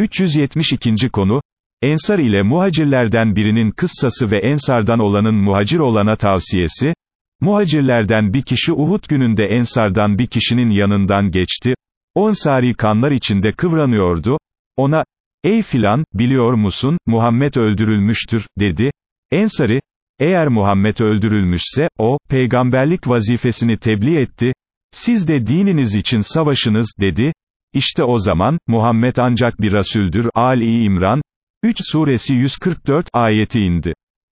372. konu, Ensar ile muhacirlerden birinin kıssası ve Ensardan olanın muhacir olana tavsiyesi, muhacirlerden bir kişi Uhud gününde Ensardan bir kişinin yanından geçti, o Ensari kanlar içinde kıvranıyordu, ona, ey filan, biliyor musun, Muhammed öldürülmüştür, dedi, Ensari, eğer Muhammed öldürülmüşse, o, peygamberlik vazifesini tebliğ etti, siz de dininiz için savaşınız, dedi, İşte o zaman, Muhammed ancak bir Rasüldür, Ali İmran, 3 suresi 144 ayeti indi.